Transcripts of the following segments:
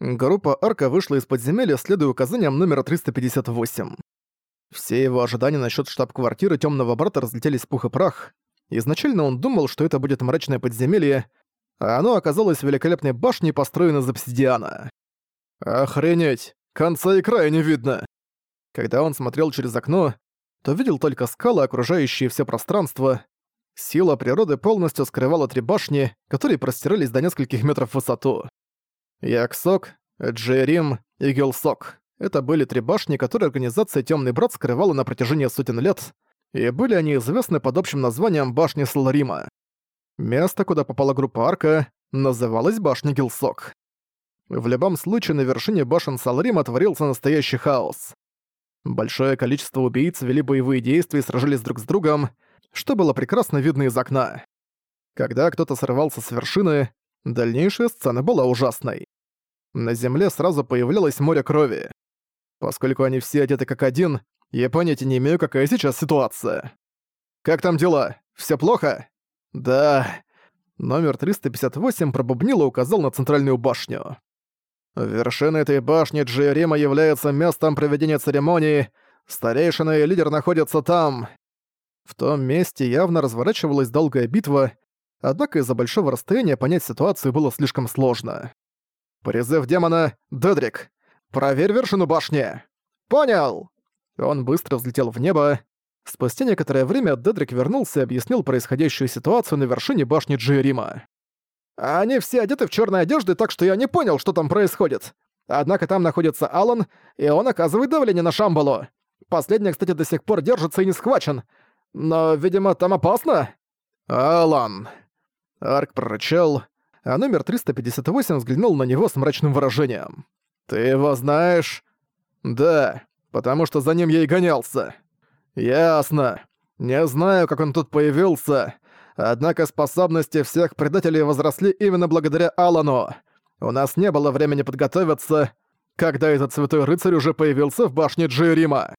Группа Арка вышла из подземелья, следуя указаниям номера 358. Все его ожидания насчет штаб-квартиры Темного Брата разлетелись в пух и прах. Изначально он думал, что это будет мрачное подземелье, а оно оказалось великолепной башней, построенной из обсидиана. Охренеть! Конца и края не видно! Когда он смотрел через окно, то видел только скалы, окружающие все пространство. Сила природы полностью скрывала три башни, которые простирались до нескольких метров в высоту. Яксок, Джерим и Гелсок. Это были три башни, которые организация Темный Брат скрывала на протяжении сотен лет, и были они известны под общим названием Башни Саларима. Место, куда попала группа Арка, называлось Башня Гилсок. В любом случае, на вершине башен Саларима творился настоящий хаос. Большое количество убийц вели боевые действия и сражались друг с другом, что было прекрасно видно из окна. Когда кто-то срывался с вершины, дальнейшая сцена была ужасной на земле сразу появлялось море крови. Поскольку они все одеты как один, я понятия не имею, какая сейчас ситуация. «Как там дела? Все плохо?» «Да...» Номер 358 пробубнил и указал на центральную башню. Вершина этой башни Джирима является местом проведения церемонии, старейшина и лидер находятся там. В том месте явно разворачивалась долгая битва, однако из-за большого расстояния понять ситуацию было слишком сложно. «Призыв демона, Дедрик! Проверь вершину башни!» «Понял!» Он быстро взлетел в небо. Спустя некоторое время Дедрик вернулся и объяснил происходящую ситуацию на вершине башни Джирима. «Они все одеты в черной одежды, так что я не понял, что там происходит. Однако там находится Алан, и он оказывает давление на Шамбалу. Последний, кстати, до сих пор держится и не схвачен. Но, видимо, там опасно?» «Алан!» Арк прорычал, а номер 358 взглянул на него с мрачным выражением. «Ты его знаешь?» «Да, потому что за ним я и гонялся». «Ясно. Не знаю, как он тут появился, однако способности всех предателей возросли именно благодаря Алану. У нас не было времени подготовиться, когда этот святой рыцарь уже появился в башне Джирима.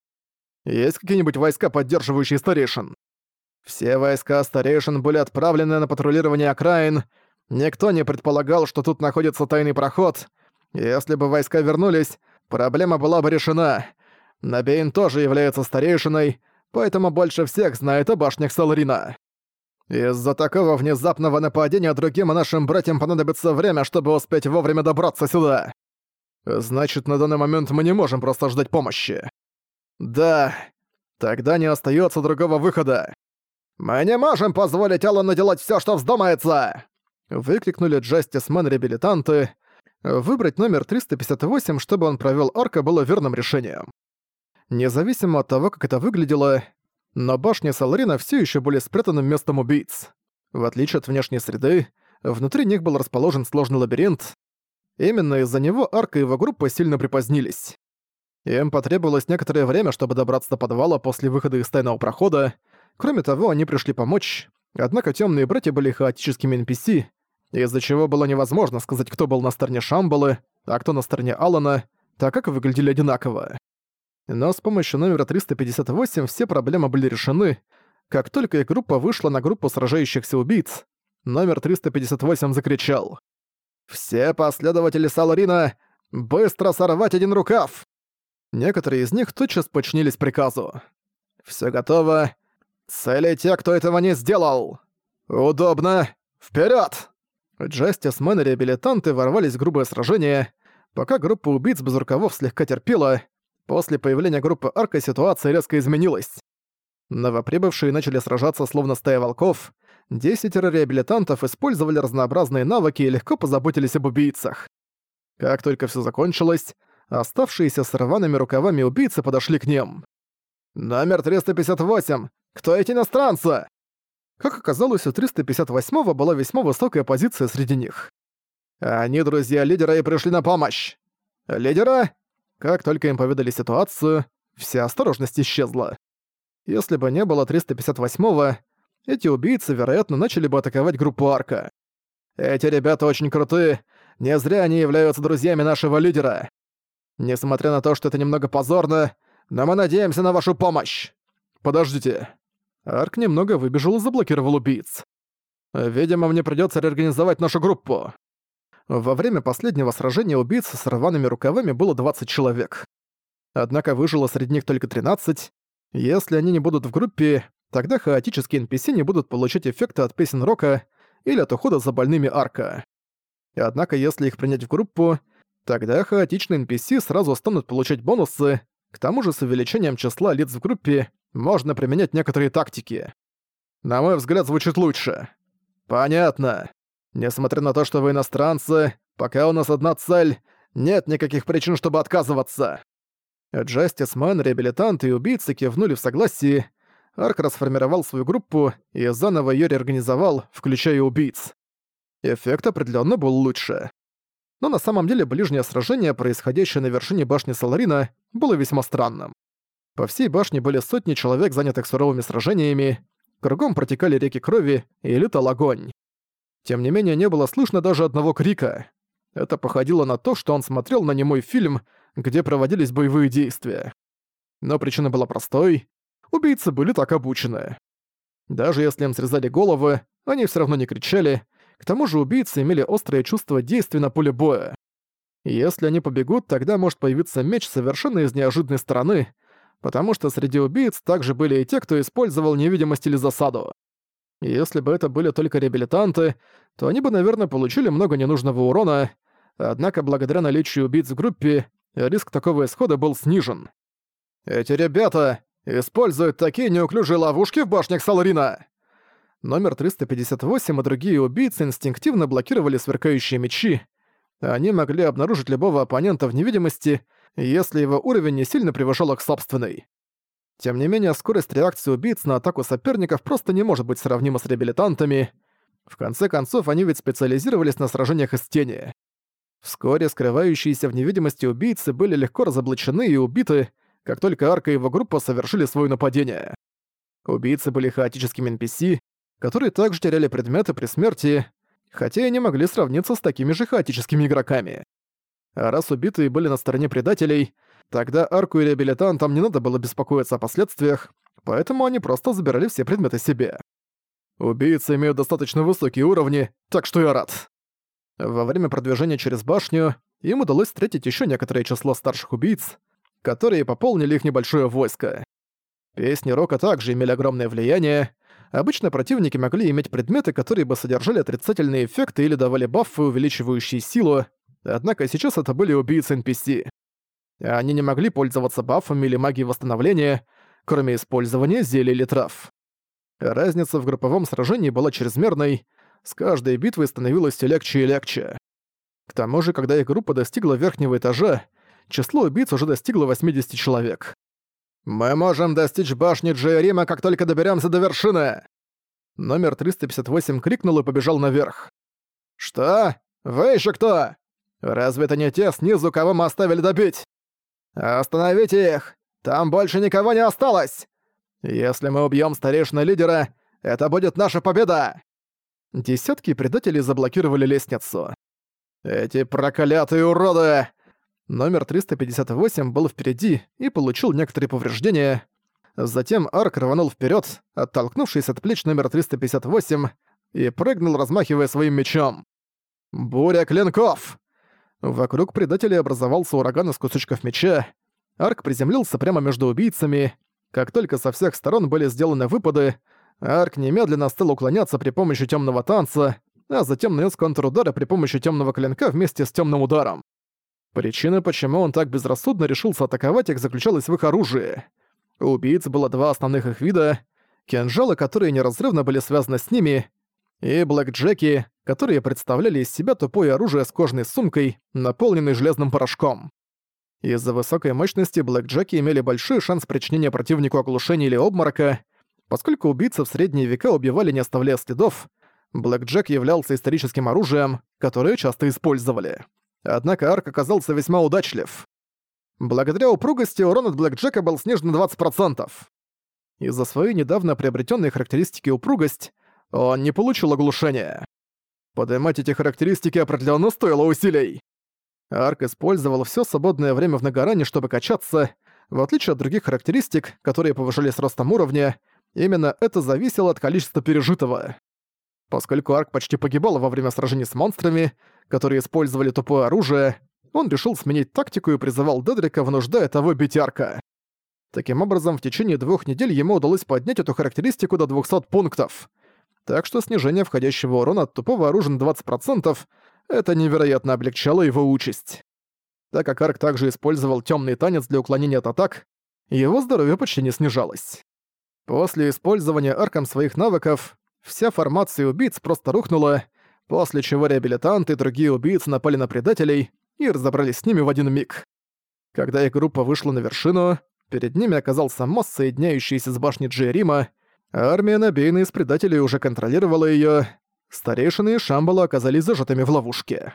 Есть какие-нибудь войска, поддерживающие старейшин?» Все войска старейшин были отправлены на патрулирование окраин, Никто не предполагал, что тут находится тайный проход. Если бы войска вернулись, проблема была бы решена. Набейн тоже является старейшиной, поэтому больше всех знает о башнях Саларина. Из-за такого внезапного нападения другим нашим братьям понадобится время, чтобы успеть вовремя добраться сюда. Значит, на данный момент мы не можем просто ждать помощи. Да, тогда не остается другого выхода. Мы не можем позволить Аллану делать все, что вздумается! Выкрикнули Джастисмен-реабилитанты. Выбрать номер 358, чтобы он провёл арка, было верным решением. Независимо от того, как это выглядело, но башни Саларина всё ещё были спрятанным местом убийц. В отличие от внешней среды, внутри них был расположен сложный лабиринт. Именно из-за него арка и его группа сильно припозднились. Им потребовалось некоторое время, чтобы добраться до подвала после выхода из тайного прохода. Кроме того, они пришли помочь. Однако тёмные братья были хаотическими NPC, из-за чего было невозможно сказать, кто был на стороне Шамбалы, а кто на стороне Алана, так как выглядели одинаково. Но с помощью номера 358 все проблемы были решены. Как только их группа вышла на группу сражающихся убийц, номер 358 закричал. «Все последователи Саларина, быстро сорвать один рукав!» Некоторые из них тотчас подчинились приказу. «Всё готово. Цели те, кто этого не сделал. Удобно. Вперёд!» Джастисмен и реабилитанты ворвались в грубое сражение, пока группа убийц без рукавов слегка терпела. После появления группы Арка ситуация резко изменилась. Новоприбывшие начали сражаться словно стая волков. Десятеро реабилитантов использовали разнообразные навыки и легко позаботились об убийцах. Как только все закончилось, оставшиеся с рваными рукавами убийцы подошли к ним. «Номер 358! Кто эти иностранцы?» Как оказалось, у 358-го была весьма высокая позиция среди них. Они друзья лидера и пришли на помощь. Лидера? Как только им поведали ситуацию, вся осторожность исчезла. Если бы не было 358-го, эти убийцы, вероятно, начали бы атаковать группу Арка. Эти ребята очень крутые, не зря они являются друзьями нашего лидера. Несмотря на то, что это немного позорно, но мы надеемся на вашу помощь. Подождите. Арк немного выбежал и заблокировал убийц. «Видимо, мне придётся реорганизовать нашу группу». Во время последнего сражения убийц с рваными рукавами было 20 человек. Однако выжило среди них только 13. Если они не будут в группе, тогда хаотические NPC не будут получать эффекты от песен рока или от ухода за больными арка. Однако если их принять в группу, тогда хаотичные NPC сразу станут получать бонусы, к тому же с увеличением числа лиц в группе можно применять некоторые тактики. На мой взгляд, звучит лучше. Понятно. Несмотря на то, что вы иностранцы, пока у нас одна цель, нет никаких причин, чтобы отказываться. Джастис Мэн, реабилитант и убийцы кивнули в согласии. Арк расформировал свою группу и заново ее реорганизовал, включая убийц. Эффект определенно был лучше. Но на самом деле ближнее сражение, происходящее на вершине башни Саларина, было весьма странным. По всей башне были сотни человек, занятых суровыми сражениями, кругом протекали реки крови и летал огонь. Тем не менее, не было слышно даже одного крика. Это походило на то, что он смотрел на немой фильм, где проводились боевые действия. Но причина была простой. Убийцы были так обучены. Даже если им срезали головы, они все равно не кричали. К тому же убийцы имели острое чувство действия на поле боя. Если они побегут, тогда может появиться меч совершенно из неожиданной стороны, потому что среди убийц также были и те, кто использовал невидимость или засаду. Если бы это были только реабилитанты, то они бы, наверное, получили много ненужного урона, однако благодаря наличию убийц в группе, риск такого исхода был снижен. «Эти ребята используют такие неуклюжие ловушки в башнях Саларина!» Номер 358 и другие убийцы инстинктивно блокировали сверкающие мечи. Они могли обнаружить любого оппонента в невидимости, если его уровень не сильно превышал их собственный. Тем не менее, скорость реакции убийц на атаку соперников просто не может быть сравнима с реабилитантами. В конце концов, они ведь специализировались на сражениях из тени. Вскоре скрывающиеся в невидимости убийцы были легко разоблачены и убиты, как только Арка и его группа совершили свое нападение. Убийцы были хаотическими NPC, которые также теряли предметы при смерти, хотя и не могли сравниться с такими же хаотическими игроками. А раз убитые были на стороне предателей, тогда арку и реабилитантам не надо было беспокоиться о последствиях, поэтому они просто забирали все предметы себе. Убийцы имеют достаточно высокие уровни, так что я рад. Во время продвижения через башню им удалось встретить еще некоторое число старших убийц, которые пополнили их небольшое войско. Песни Рока также имели огромное влияние. Обычно противники могли иметь предметы, которые бы содержали отрицательные эффекты или давали баффы, увеличивающие силу, Однако сейчас это были убийцы NPC. Они не могли пользоваться бафами или магией восстановления, кроме использования зелий или трав. Разница в групповом сражении была чрезмерной, с каждой битвой становилось все легче и легче. К тому же, когда их группа достигла верхнего этажа, число убийц уже достигло 80 человек. «Мы можем достичь башни Джейрима, как только доберемся до вершины!» Номер 358 крикнул и побежал наверх. «Что? Вы еще кто?» Разве это не те снизу, кого мы оставили добить? Остановите их! Там больше никого не осталось! Если мы убьем старейшину лидера, это будет наша победа!» Десятки предателей заблокировали лестницу. «Эти проклятые уроды!» Номер 358 был впереди и получил некоторые повреждения. Затем Арк рванул вперед, оттолкнувшись от плеч номер 358, и прыгнул, размахивая своим мечом. «Буря клинков!» Вокруг предателей образовался ураган из кусочков меча. Арк приземлился прямо между убийцами. Как только со всех сторон были сделаны выпады, Арк немедленно стал уклоняться при помощи темного танца, а затем нанес контрудары при помощи темного клинка вместе с темным ударом. Причина, почему он так безрассудно решился атаковать их, заключалась в их оружии. У убийц было два основных их вида — кинжалы, которые неразрывно были связаны с ними, и блэкджеки, которые представляли из себя тупое оружие с кожной сумкой, наполненной железным порошком. Из-за высокой мощности блэкджеки имели большой шанс причинения противнику оглушения или обморока. Поскольку убийцы в средние века убивали не оставляя следов, блэкджек являлся историческим оружием, которое часто использовали. Однако арк оказался весьма удачлив. Благодаря упругости урон от блэкджека был снижен на 20%. Из-за своей недавно приобретенной характеристики упругость он не получил оглушения. Поднимать эти характеристики определенно стоило усилий. Арк использовал все свободное время в нагоране, чтобы качаться. В отличие от других характеристик, которые повышали с ростом уровня, именно это зависело от количества пережитого. Поскольку Арк почти погибал во время сражений с монстрами, которые использовали тупое оружие, он решил сменить тактику и призывал Дедрика, вынуждая того бить Арка. Таким образом, в течение двух недель ему удалось поднять эту характеристику до 200 пунктов. Так что снижение входящего урона от тупого оружия на 20% это невероятно облегчало его участь. Так как Арк также использовал темный танец для уклонения от атак, его здоровье почти не снижалось. После использования Арком своих навыков, вся формация убийц просто рухнула, после чего реабилитанты и другие убийцы напали на предателей и разобрались с ними в один миг. Когда их группа вышла на вершину, перед ними оказался мост, соединяющийся с башней Джейрима, а армия Набейна из предателей уже контролировала её, старейшины и Шамбала оказались зажатыми в ловушке.